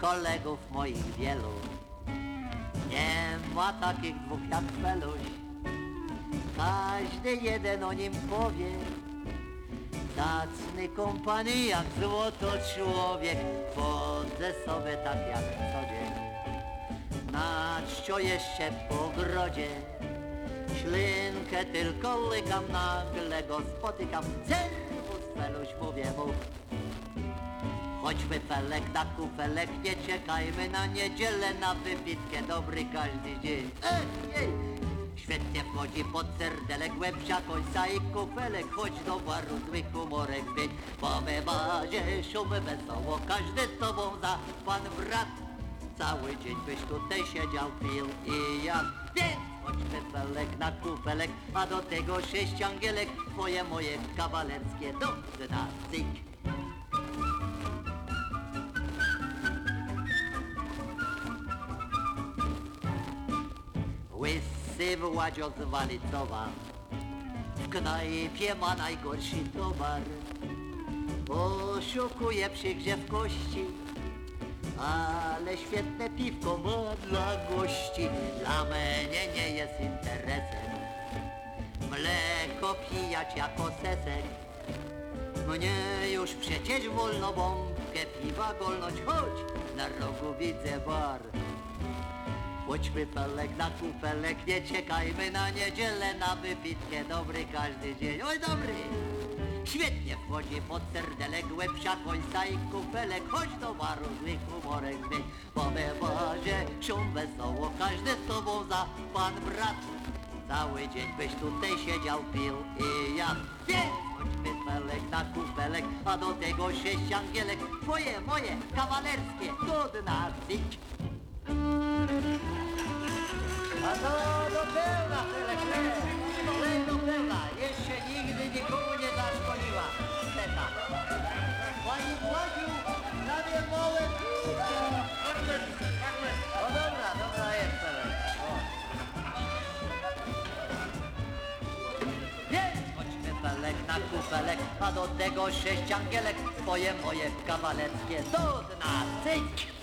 kolegów moich wielu. Nie ma takich dwóch jak Feluś, każdy jeden o nim powie. Zacny kompanii jak złoto człowiek, chodzę sobie tak jak co dzień. Na czcio jeszcze po grodzie, ślinkę tylko łykam, nagle go spotykam. Serwus, Feluś, mówię mu, Chodźmy felek na kufelek, nie czekajmy na niedzielę, na wybitkę dobry każdy dzień. Ej, ej! Świetnie wchodzi pod serdelek, głębsza końca i kufelek, chodź do baru, zły humorek mieć, bo my bazie, szumy wesoło, każdy z tobą za pan brat. Cały dzień byś tutaj siedział, pił i jadł, więc chodźmy felek na kufelek, a do tego sześć angielek, twoje moje kawalerskie do dna, cyk. Władzio z Walicowa W knajpie ma najgorszy towar. Oszukuje przy w kości Ale świetne piwko ma dla gości. Dla mnie nie jest interesem. Mleko pijać jako sesek. Mnie już przecież wolno bombkę piwa golnąć, chodź, na rogu widzę bar. Chodźmy felek na kufelek, nie czekajmy na niedzielę, na wypitkę, dobry każdy dzień, oj dobry! Świetnie wchodzi pod serdelek, głębsza końca i kufelek, chodź do baru, zły humorek zmień, we barze szum wesoło, każdy z tobą za pan brat. Cały dzień byś tutaj siedział, pił i jadł, więc chodźmy felek na kufelek, a do tego sześć angielek, twoje, moje, kawalerskie, do dna. A do pełna, Felek, lej do pełna. Jeszcze nigdy nikomu nie zaszkodziła. Teta. Pani Władziu, prawie małe. No dobra, dobra jest, Felek. O. Chodźmy Felek na kufelek, a do tego sześć angielek, twoje moje kawalerskie do dna, cyk.